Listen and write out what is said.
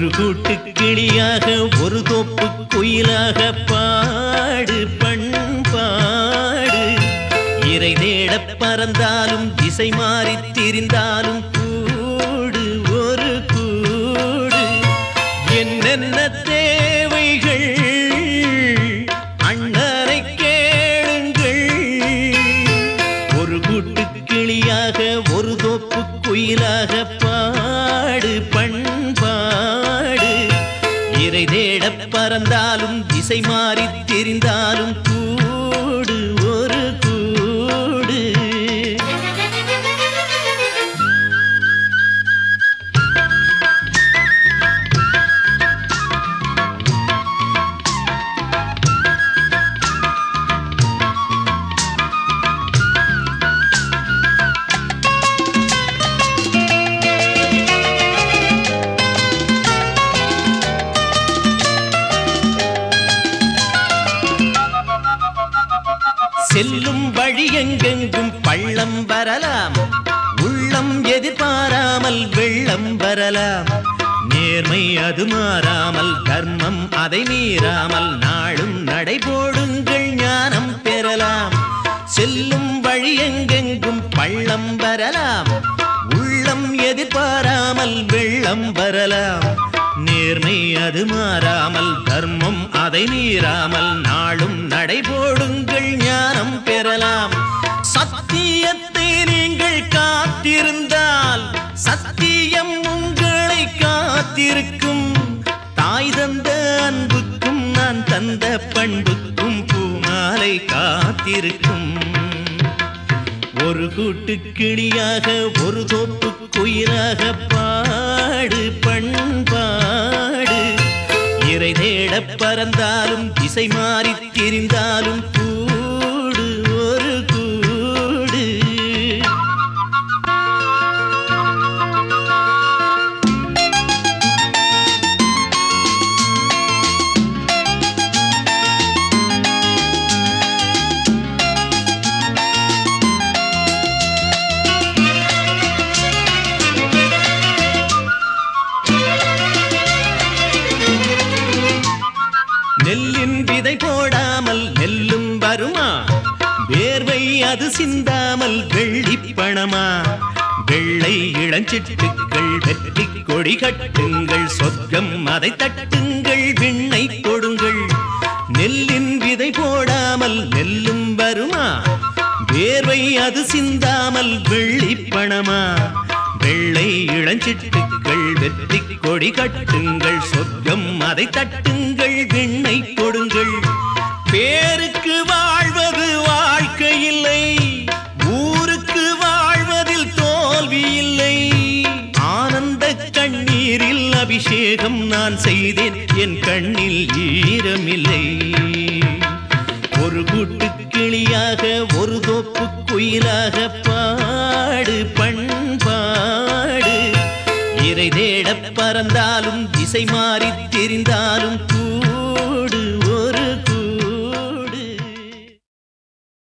ஒரு கூட்டு கிளியாக ஒரு தோப்பு குயிலாக பாடு பண்பாடு இறை தேட பறந்தாலும் திசை மாறி திரிந்தாலும் கூடு ஒரு கூடு. என்னென்ன தேவைகள்? அண்ணனை கேளுங்கள். ஒரு கூட்டு கிளியாக ஒரு தோப்பு குயிலாக பாடு பண்பாடு பறந்தாலும் திசை மாறித் திரிந்தாலும் செல்லும் வழி எங்கெங்கும் பள்ளம் வரலாம். உள்ளம் எதிர்பாராமல் வெள்ளம் வரலாம். நேர்மை அது மாறாமல் தர்மம் அதை மீறாமல் நாளும் நடைபோடுங்கள் ஞானம் பெறலாம். செல்லும் வழி எங்கெங்கும் பள்ளம் வரலாம். உள்ளம் எதிர்பாராமல் வெள்ளம் வரலாம். நேர்மை அது மாறாமல் தர்மம் அதை மீறாமல் நாளும் நடைபோடுங்கள் ஞானம் காத்திருக்கும். தாய் தந்த அன்புக்கும் நான் தந்த பண்புக்கும் பூமாலை காத்திருக்கும். ஒரு கூட்டு கிளியாக ஒரு தோப்பு குயிலாக பாடு பண்பாடு. இறை தேட பறந்தாலும் திசை மாறி திரிந்த விதை போடாமல் நெல்லும் வருமா? வேர்வை அது சிந்தாமல் வெள்ளி பணமா வெள்ளை இளஞ்சிட்டுக்கள் வெற்றி கொடி கட்டுங்கள் சொர்க்கம் அதை தட்டுங்கள் விண்ணை கொடுங்கள். நெல்லின் விதை போடாமல் நெல்லும் வருமா? வேர்வை அது சிந்தாமல் வெள்ளி பணமா வெள்ளை இளஞ்சிட்டுக்கள் வெற்றி கொடி கட்டுங்கள் சொர்க்கம் அதை தட்டுங்கள் விண்ணை கொடுங்கள். பேருக்கு வாழ்வது வாழ்க்கை இல்லை ஊருக்கு வாழ்வதில் தோல்வி இல்லை. ஆனந்த கண்ணீரில் அபிஷேகம் நான் செய்தேன் என் கண்ணில் ஈரமில்லை. ஒரு கூட்டு கிளியாக ஒரு தோப்பு குயிலாக பாடு பண்ண இறை தேடப் பறந்தாலும் திசை மாறித் தெரிந்தாலும் கூடுவோம்